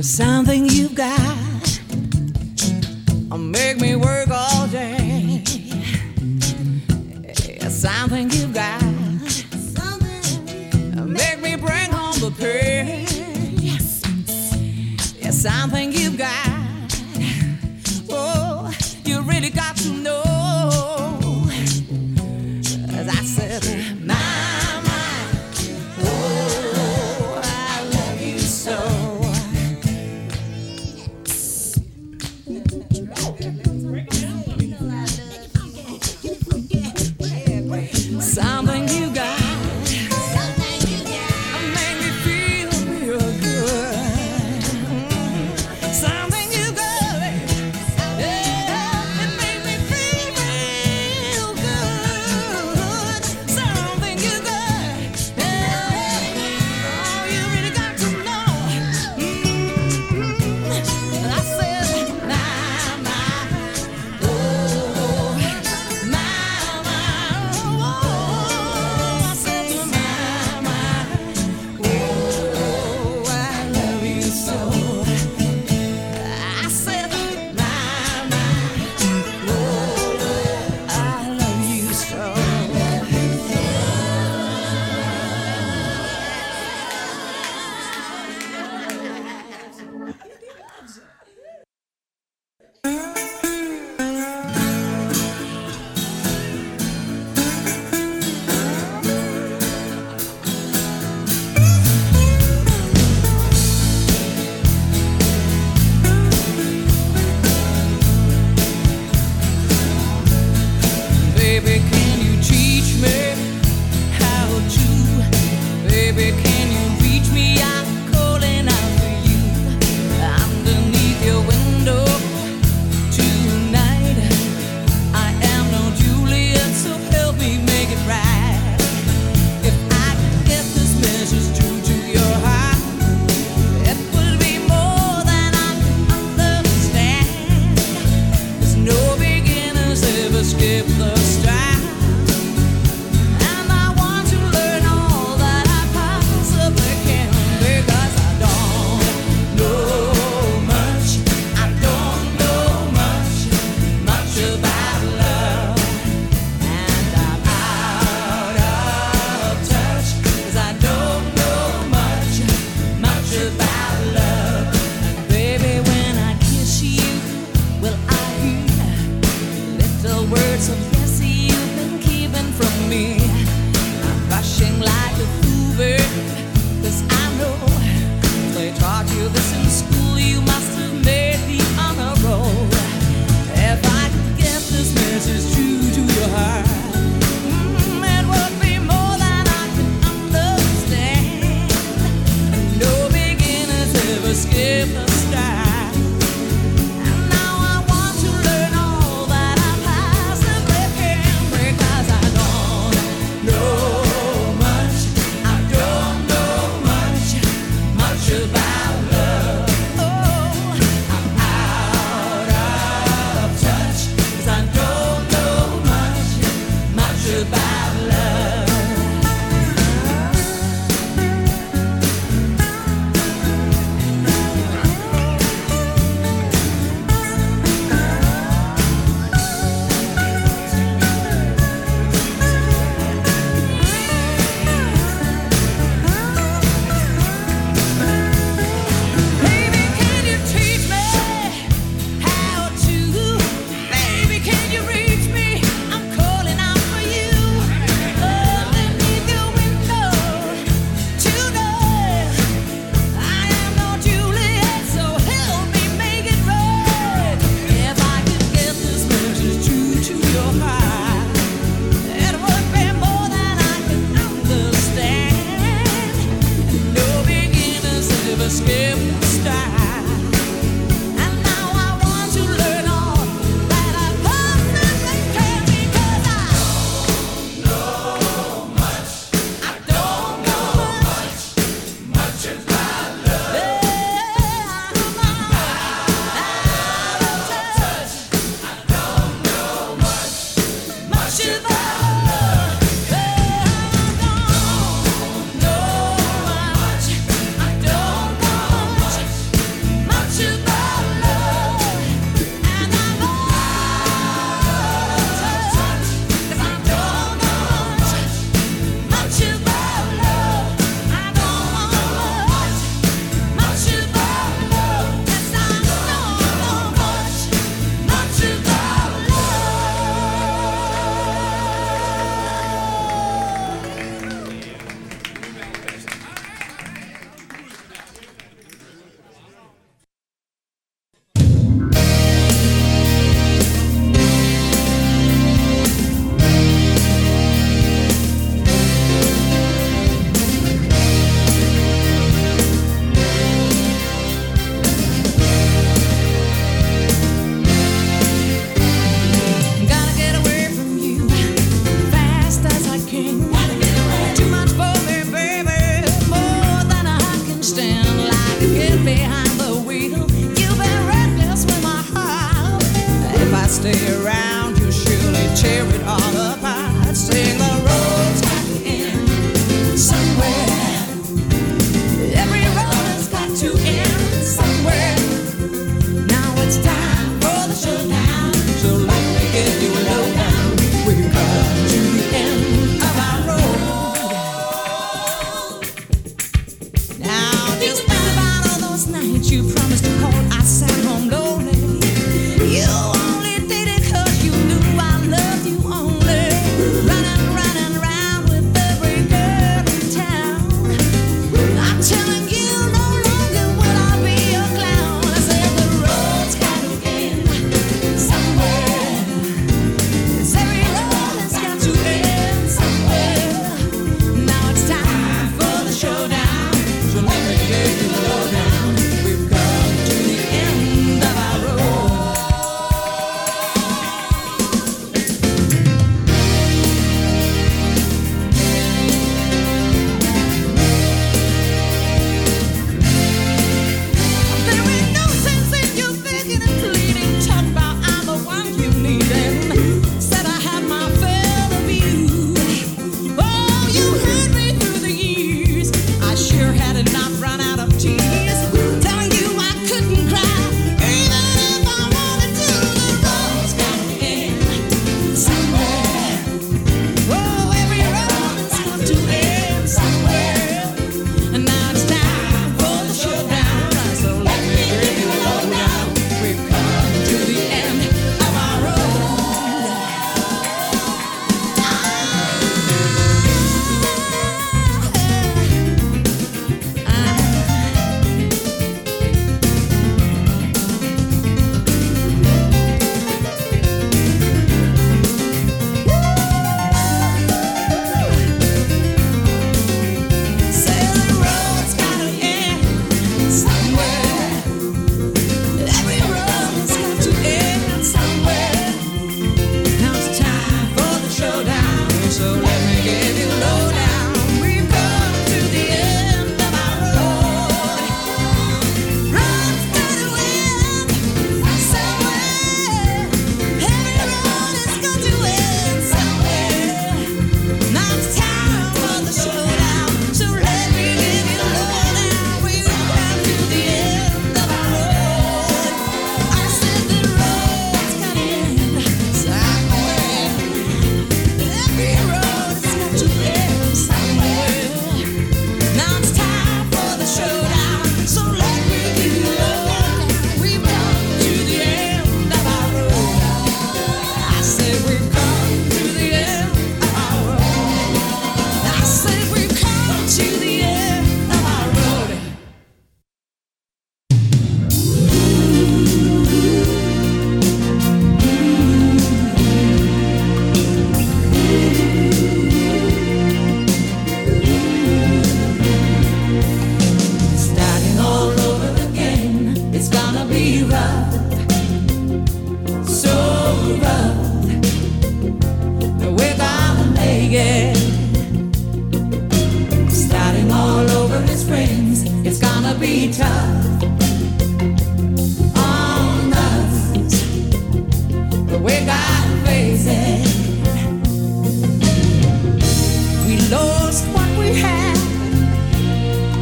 Something you've got make me work all day. Something you've got make me bring home the pay. Yes, something you've got. Oh, you really got to know.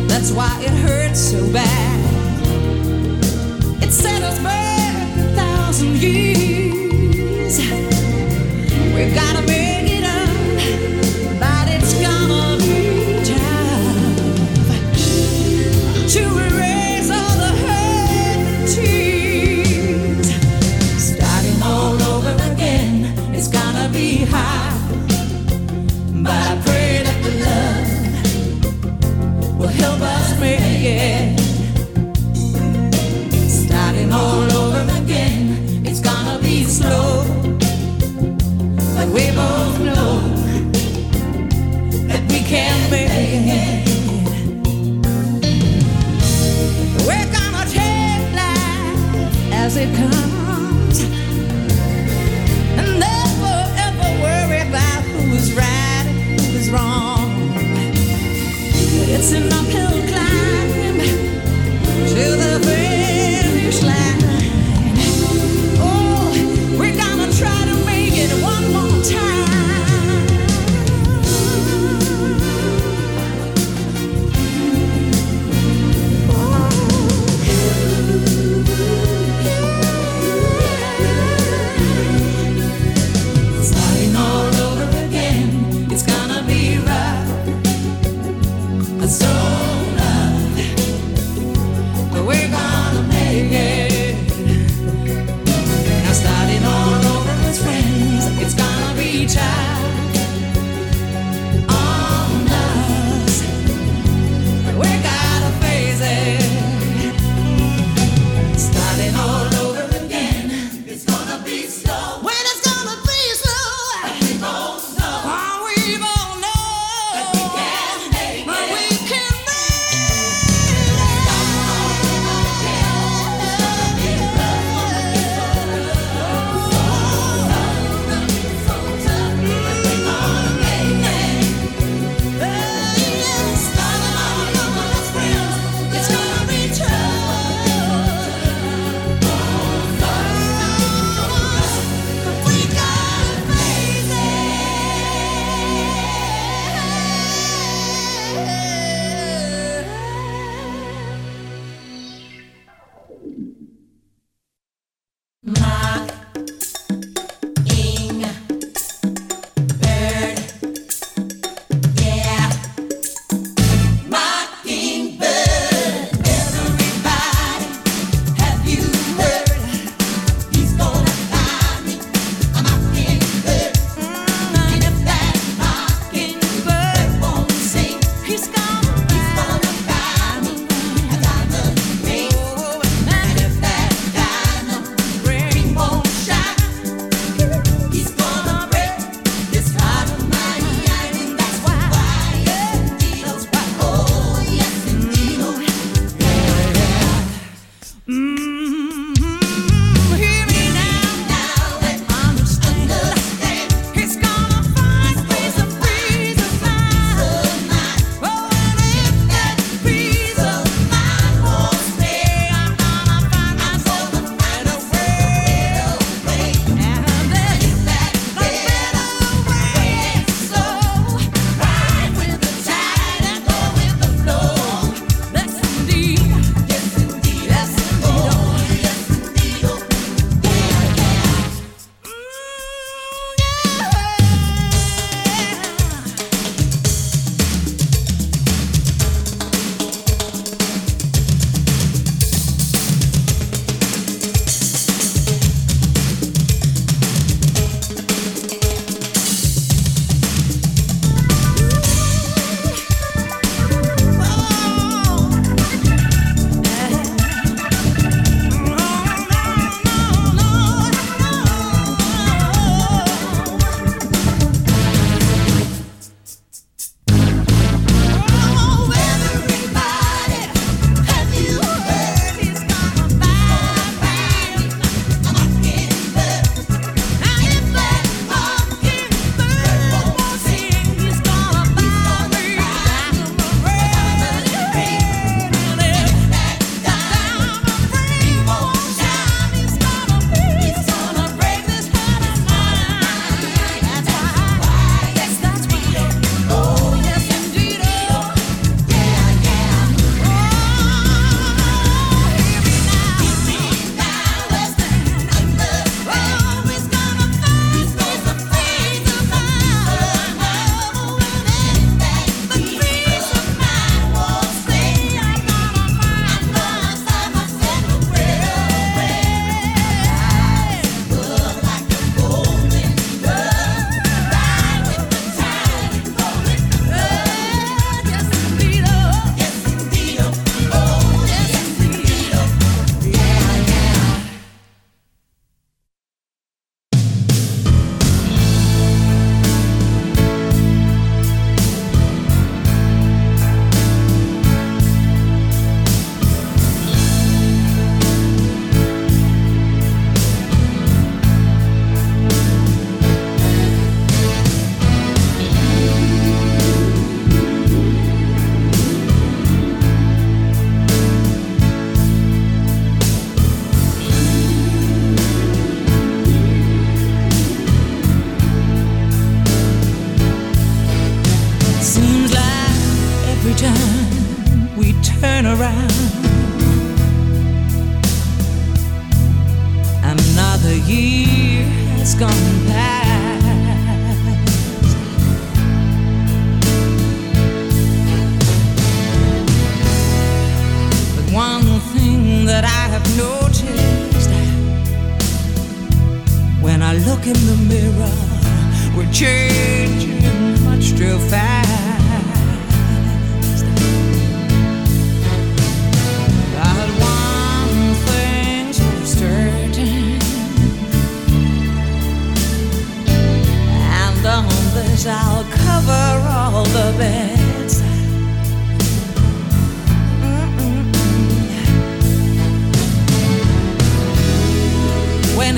That's why it hurts so bad. It set us back a thousand years. We've gotta be. it comes. And never ever worry about who's right who's wrong. It's in my pillow.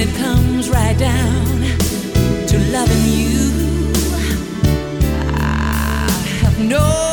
it comes right down to loving you, I have no.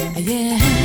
Yeah.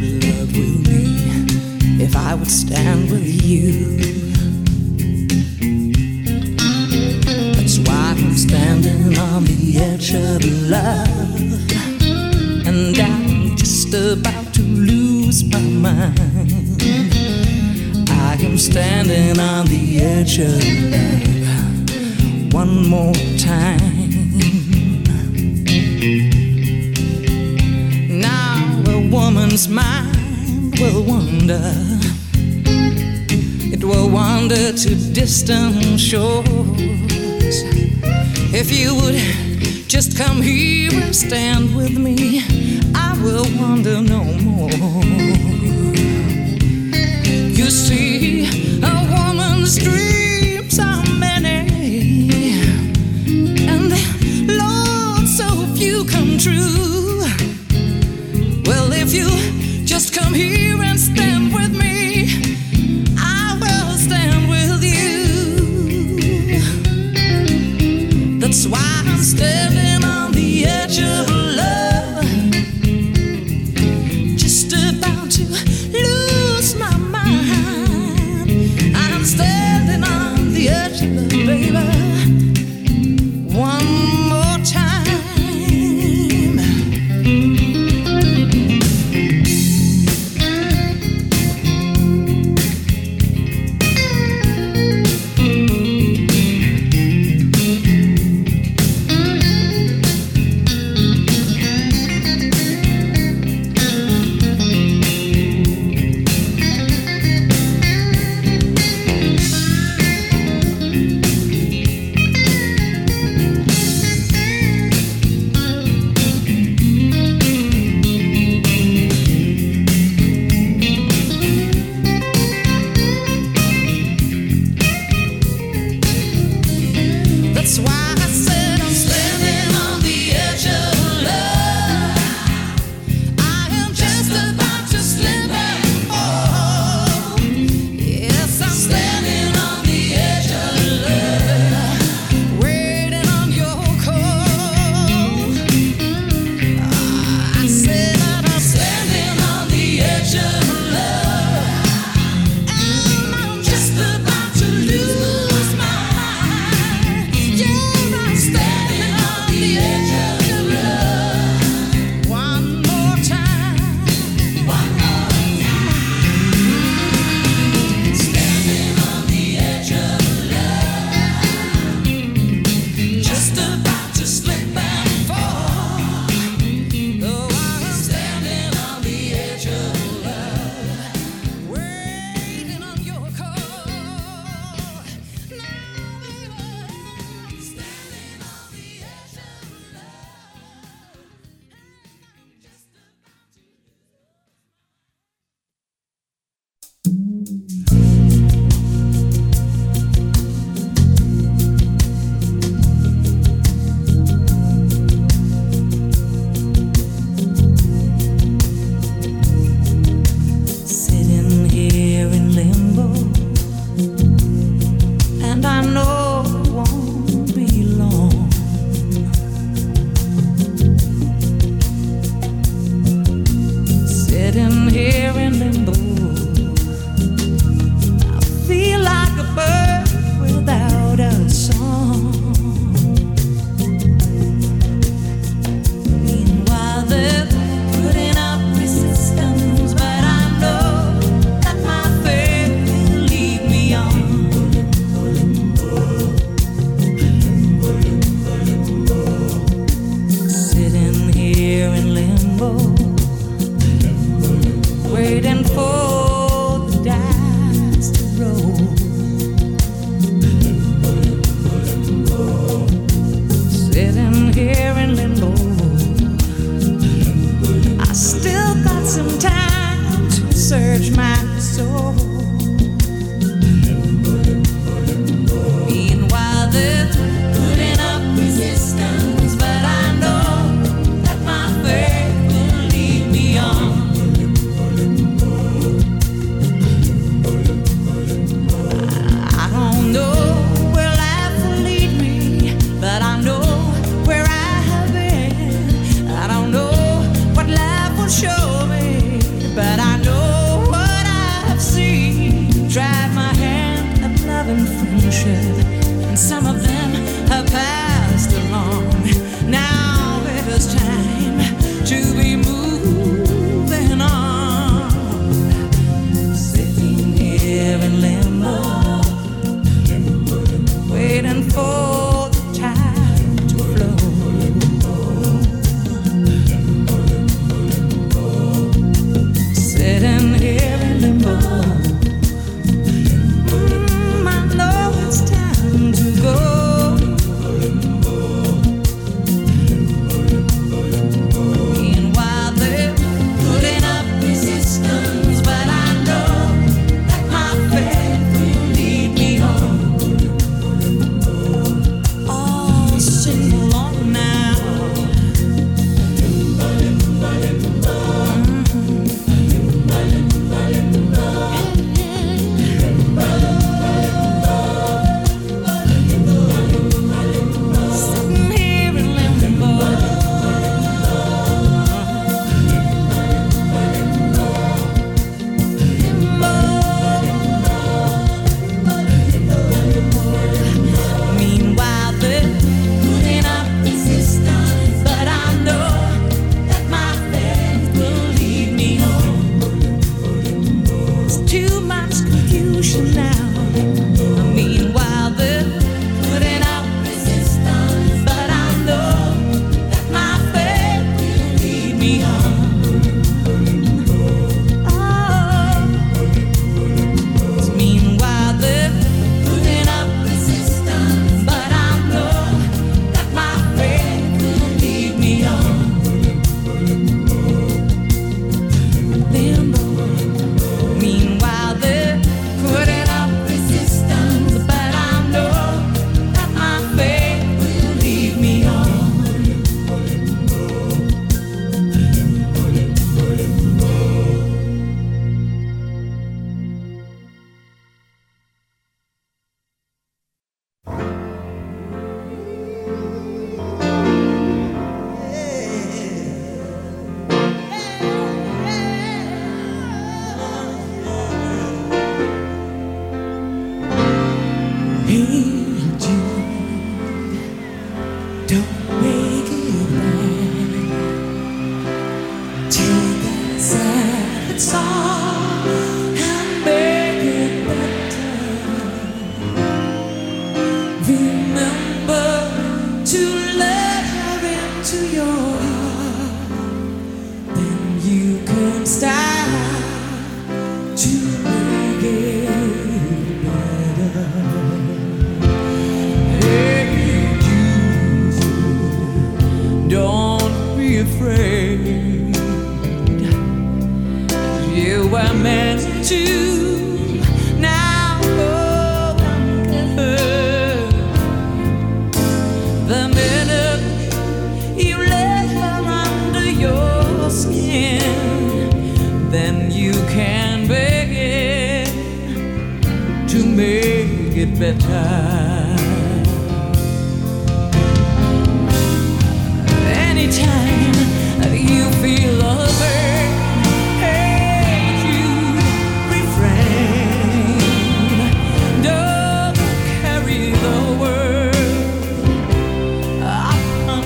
love with me if I would stand with you. That's why I'm standing on the edge of love, and I'm just about to lose my mind. I am standing on the edge of love. One more mind will wander. It will wander to distant shores. If you would just come here and stand with me, I will wander no more. You see, a woman's dream. step Mm-hmm.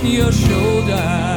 Your shoulder.